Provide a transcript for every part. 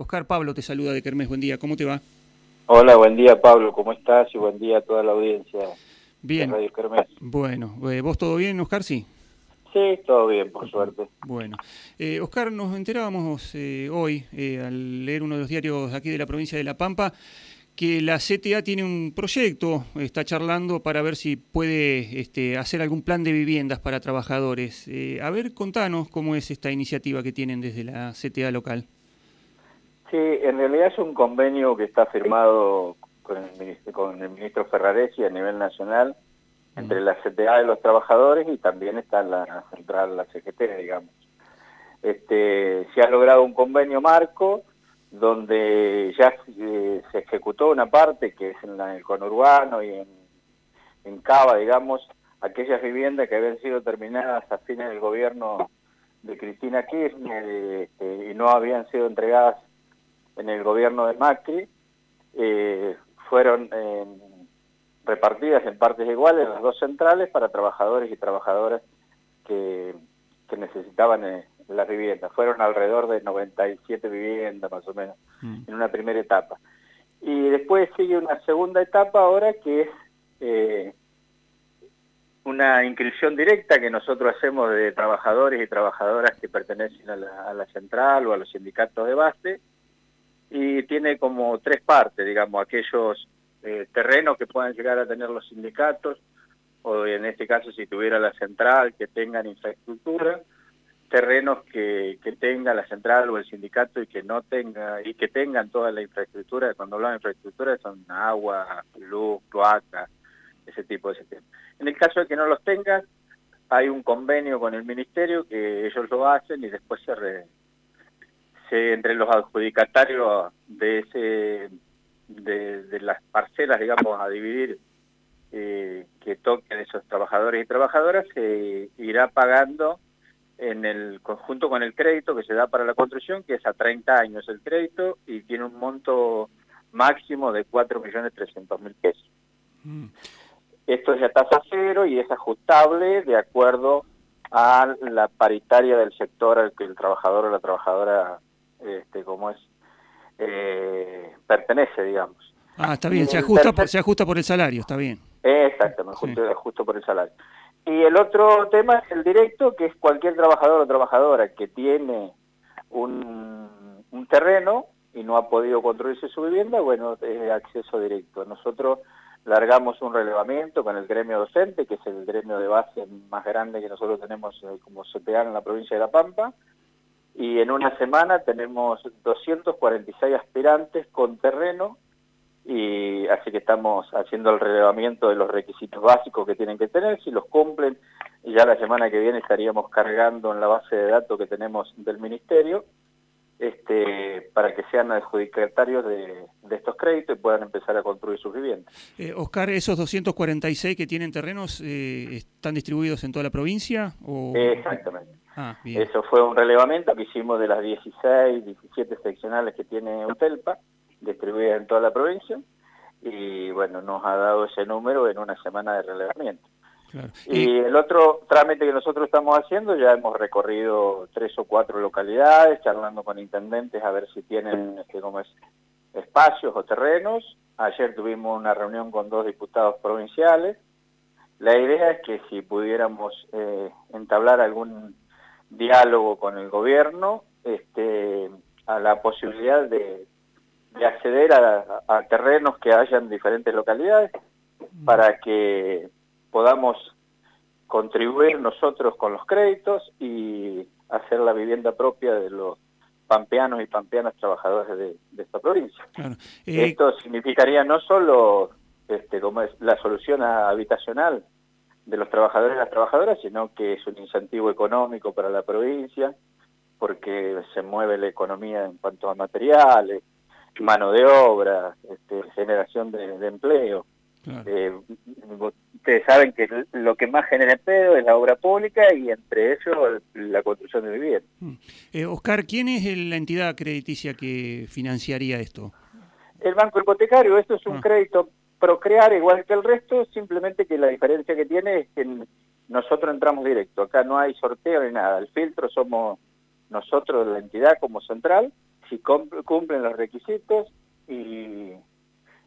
Oscar Pablo te saluda de Kermés, buen día, ¿cómo te va? Hola, buen día Pablo, ¿cómo estás? Y buen día a toda la audiencia bien. de Radio Kermés. Bueno, eh, ¿vos todo bien, Oscar? Sí. Sí, todo bien, por suerte. Bueno. Eh, Oscar, nos enterábamos eh, hoy, eh, al leer uno de los diarios aquí de la provincia de La Pampa, que la CTA tiene un proyecto, está charlando para ver si puede este, hacer algún plan de viviendas para trabajadores. a ver, contanos cómo es esta iniciativa que tienen desde la CTA local. Sí, en realidad es un convenio que está firmado con el, ministro, con el ministro Ferraresi a nivel nacional, entre la CTA de los trabajadores y también está la central, la CGT, digamos. Este, se ha logrado un convenio marco donde ya se, ejecutó una parte que es en, el conurbano y en, en Cava, digamos, aquellas viviendas que habían sido terminadas a fines del gobierno de Cristina Kirchner este, y no habían sido entregadas en el gobierno de Macri, eh, fueron repartidas en partes iguales las dos centrales para trabajadores y trabajadoras que, necesitaban eh, las viviendas. Fueron alrededor de 97 viviendas más o menos mm. en una primera etapa. Y después sigue una segunda etapa ahora que es eh, una inscripción directa que nosotros hacemos de trabajadores y trabajadoras que pertenecen a la, a la central o a los sindicatos de base y tiene como tres partes, digamos, aquellos eh, terrenos que puedan llegar a tener los sindicatos, o en este caso si tuviera la central, que tengan infraestructura, terrenos que, que tenga la central o el sindicato y que no tenga, y que tengan toda la infraestructura, cuando hablamos de infraestructura son agua, luz, cloaca, ese tipo de sistemas. En el caso de que no los tengan, hay un convenio con el ministerio que ellos lo hacen y después se, entre los adjudicatarios de ese de, las parcelas, digamos, a dividir eh, que toquen esos trabajadores y trabajadoras, se irá pagando en el conjunto con el crédito que se da para la construcción, que es a 30 años el crédito y tiene un monto máximo de 4.300.000 pesos. Mm. Esto es a tasa cero y es ajustable de acuerdo a la paritaria del sector al que el trabajador o la trabajadora este, como es, eh, pertenece, digamos. Ah, está bien, se ajusta, por, se ajusta por el salario, está bien. Exactamente, justo, por el salario. Y el otro tema es el directo, que es cualquier trabajador o trabajadora que tiene un, un terreno y no ha podido construirse su vivienda, bueno, es acceso directo. Nosotros largamos un relevamiento con el gremio docente, que es el gremio de base más grande que nosotros tenemos eh, como CPA en la provincia de La Pampa, y en una semana tenemos 246 aspirantes con terreno y así que estamos haciendo el relevamiento de los requisitos básicos que tienen que tener, si los cumplen, y ya la semana que viene estaríamos cargando en la base de datos que tenemos del Ministerio, este, para que sean adjudicatarios de, estos créditos y puedan empezar a construir sus viviendas. Eh, Oscar, ¿esos 246 que tienen terrenos eh, están distribuidos en toda la provincia? O... Exactamente. Ah, Eso fue un relevamiento que hicimos de las 16, 17 seccionales que tiene UTELPA, distribuidas en toda la provincia, y bueno, nos ha dado ese número en una semana de relevamiento. Y el otro trámite que nosotros estamos haciendo, ya hemos recorrido tres o cuatro localidades, charlando con intendentes a ver si tienen este, como es, espacios o terrenos. Ayer tuvimos una reunión con dos diputados provinciales. La idea es que si pudiéramos eh, entablar algún diálogo con el gobierno, este, a la posibilidad de, acceder a, terrenos que hayan en diferentes localidades para que podamos contribuir nosotros con los créditos y hacer la vivienda propia de los pampeanos y pampeanas trabajadores de, esta provincia. Eh, Esto significaría no solo este, como es la solución habitacional, de los trabajadores y las trabajadoras, sino que es un incentivo económico para la provincia, porque se mueve la economía en cuanto a materiales, mano de obra, este, generación de, empleo. Eh, ustedes saben que lo que más genera empleo es la obra pública y entre ellos la construcción de vivienda. Mm. Eh, Oscar, ¿quién es la entidad crediticia que financiaría esto? El Banco Hipotecario, esto es un ah. crédito procrear igual que el resto, simplemente que la diferencia que tiene es que nosotros entramos directo, acá no hay sorteo ni nada, el filtro somos nosotros, la entidad como central, si cumplen los requisitos y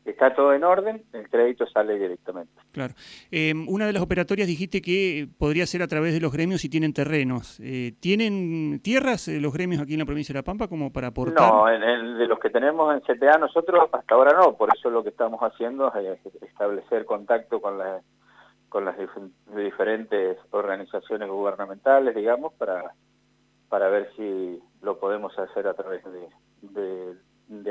está todo en orden, el crédito sale directamente. Claro. Em, una de las operatorias dijiste que podría ser a través de los gremios si tienen terrenos. Eh, ¿Tienen tierras eh, los gremios aquí en la provincia de La Pampa como para aportar? No, de los que tenemos en CTA nosotros hasta ahora no, por eso lo que estamos haciendo es establecer contacto con, con las diferentes organizaciones gubernamentales, digamos, para, para ver si lo podemos hacer a través de de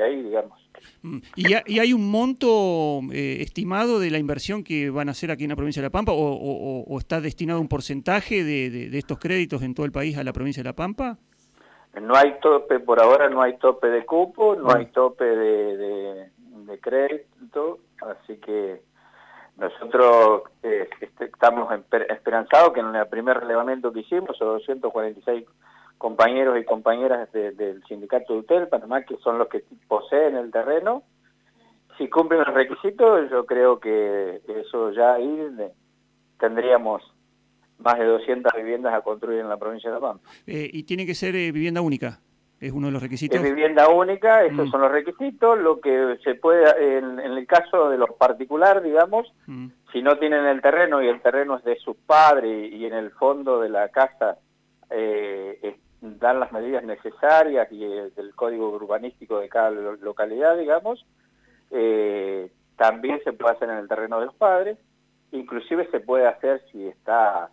ahí, digamos. Mm. ¿Y, hay un monto eh, estimado de la inversión que van a hacer aquí en la provincia de La Pampa o, está destinado un porcentaje de, estos créditos en todo el país a la provincia de La Pampa? No hay tope, por ahora no hay tope de cupo, no ah. hay tope de, crédito, así que nosotros eh, este, estamos esperanzados que en el primer relevamiento que hicimos, son 246 compañeros y compañeras del sindicato de UTEL, Panamá, que son los que poseen el terreno. Si cumplen los requisitos, yo creo que eso ya ahí tendríamos más de 200 viviendas a construir en la provincia de La Pampa. Eh, ¿Y tiene que ser eh, vivienda única? ¿Es uno de los requisitos? Es vivienda única, esos mm. son los requisitos. Lo que se puede, en, el caso de los particulares, digamos, mm. si no tienen el terreno y el terreno es de sus padres y en el fondo de la casa eh, dan las medidas necesarias y el, del código urbanístico de cada localidad, digamos, eh, también se puede hacer en el terreno de los padres, inclusive se puede hacer si está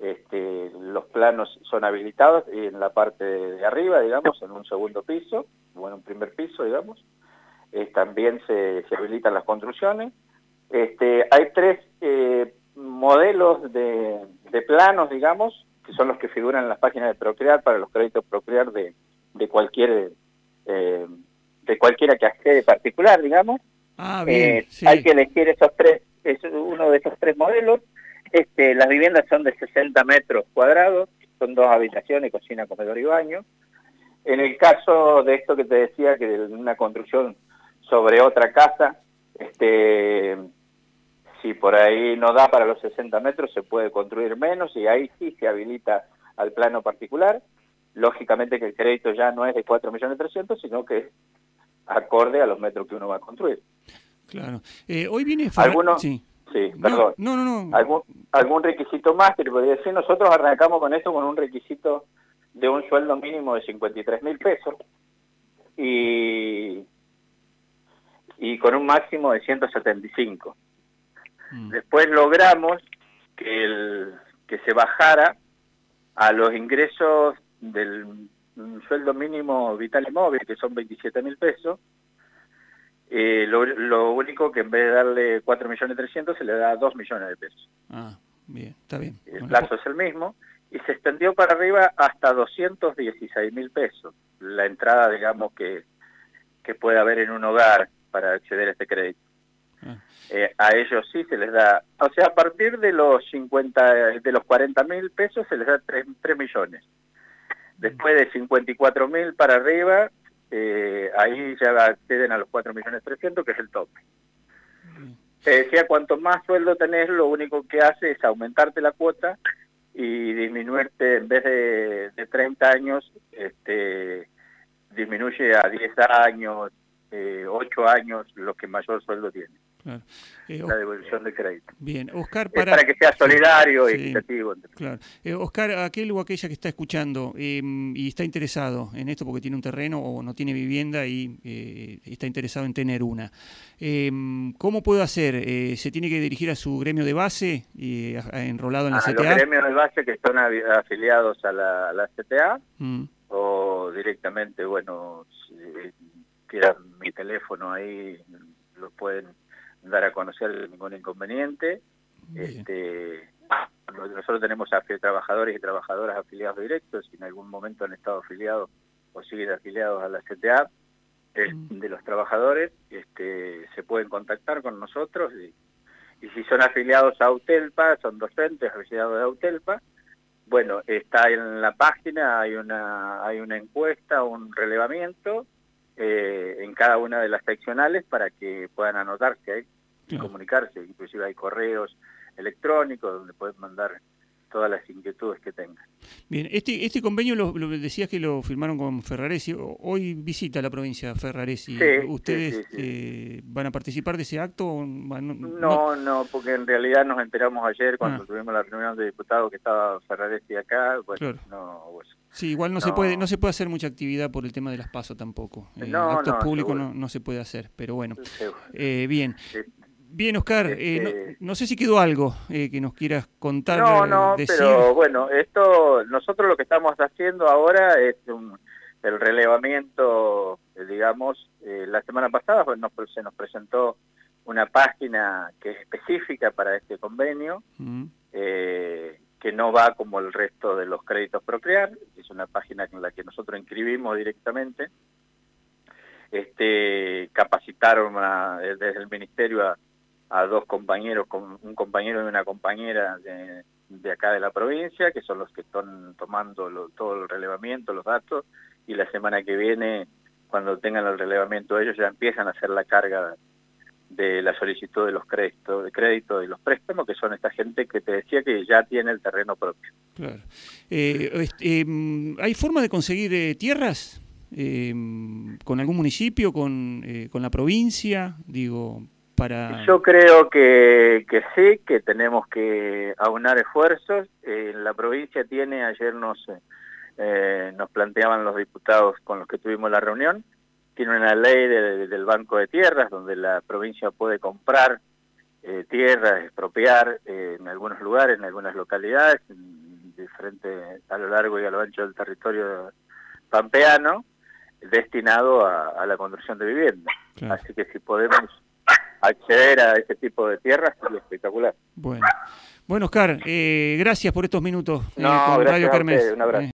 este, los planos son habilitados en la parte de arriba, digamos, en un segundo piso, o en un primer piso, digamos, eh, también se, habilitan las construcciones. Este, hay tres eh, modelos de, de planos, digamos, que son los que figuran en las páginas de Procrear para los créditos Procrear de, de cualquier eh, de cualquiera que accede particular, digamos. Ah, eh, hay que elegir esos tres, es uno de esos tres modelos. Este, las viviendas son de 60 metros cuadrados, son dos habitaciones, cocina, comedor y baño. En el caso de esto que te decía, que de una construcción sobre otra casa, este, si por ahí no da para los 60 metros, se puede construir menos y ahí sí se habilita al plano particular. Lógicamente que el crédito ya no es de 4.300.000, sino que es acorde a los metros que uno va a construir. Claro. Eh, hoy viene... ¿Alguno? Sí. Sí, perdón. No, no, no. ¿Algún, ¿Algún requisito más que le podría decir? Nosotros arrancamos con esto con un requisito de un sueldo mínimo de 53 mil pesos y, y con un máximo de 175. Mm. Después logramos que, el, que se bajara a los ingresos del sueldo mínimo vital y móvil, que son 27 mil pesos. Eh, lo, único que en vez de darle 4 millones 300 se le da 2 millones de pesos. Ah, bien, está bien. El plazo es el mismo y se extendió para arriba hasta 216 mil pesos. La entrada, digamos, que, que puede haber en un hogar para acceder a este crédito. Eh, a ellos sí se les da, o sea, a partir de los 50, de los 40 mil pesos se les da 3, millones. Después de 54 mil para arriba, eh, ahí ya acceden a los 4 millones 300, que es el tope. Se decía, cuanto más sueldo tenés, lo único que hace es aumentarte la cuota y disminuirte, en vez de, de 30 años, este, disminuye a 10 años, eh, 8 años, los que mayor sueldo tienen. Eh, la devolución de crédito. Bien, Oscar, para, que sea solidario y equitativo. Claro. Eh, Oscar, aquel o aquella que está escuchando em, y está interesado en esto porque tiene un terreno o no tiene vivienda y eh, está interesado en tener una, em, ¿cómo puede hacer? ¿Se tiene que dirigir a su gremio de base y enrolado en la CTA? A los gremios de base que están afiliados a la, CTA mm. o directamente, bueno, si quieran mi teléfono ahí, lo pueden dar a conocer ningún inconveniente. Este, nosotros tenemos a trabajadores y trabajadoras afiliados directos, si en algún momento han estado afiliados o siguen afiliados a la CTA, mm. de los trabajadores, este, se pueden contactar con nosotros y, si son afiliados a UTELPA, son docentes afiliados a UTELPA, bueno, está en la página, hay una, hay una encuesta, un relevamiento eh, en cada una de las seccionales para que puedan anotarse ahí y comunicarse. Inclusive hay correos electrónicos donde pueden mandar todas las inquietudes que tengan. Bien, este, este convenio lo, decías que lo firmaron con Ferraresi. Hoy visita la provincia Ferraresi. ¿Ustedes eh, van a participar de ese acto? no, no, porque en realidad nos enteramos ayer cuando ah. tuvimos la reunión de diputados que estaba Ferraresi acá. no, Sí, igual no, se puede no se puede hacer mucha actividad por el tema de las pasos tampoco. Eh, actos públicos no, no, se puede hacer, pero bueno. Eh, bien. Bien, Oscar, eh, este no, sé si quedó algo eh, que nos quieras contar. No, no, pero bueno, esto, nosotros lo que estamos haciendo ahora es el relevamiento, eh, digamos, la semana pasada pues, se nos presentó una página que es específica para este convenio, mm. que no va como el resto de los créditos Procrear, es una página en la que nosotros inscribimos directamente, este, capacitaron desde el Ministerio a a dos compañeros, un compañero y una compañera de, acá de la provincia, que son los que están tomando todo el relevamiento, los datos, y la semana que viene, cuando tengan el relevamiento ellos, ya empiezan a hacer la carga de la solicitud de los créditos, de crédito y los préstamos, que son esta gente que te decía que ya tiene el terreno propio. Claro. Eh, este, em, ¿Hay forma de conseguir eh, tierras? Em, ¿Con algún municipio, con, eh, con la provincia? Digo, yo creo que, sí, que tenemos que aunar esfuerzos. Eh, la provincia tiene, ayer nos, eh, nos planteaban los diputados con los que tuvimos la reunión, tiene una ley del Banco de Tierras donde la provincia puede comprar eh, tierras, expropiar en algunos lugares, en algunas localidades, diferentes a lo largo y a lo ancho del territorio pampeano, destinado a, la construcción de viviendas. Así que si podemos acceder a ese tipo de tierras es espectacular. Bueno, bueno Oscar, eh, gracias por estos minutos eh, no, con Radio Carmes. Un abrazo.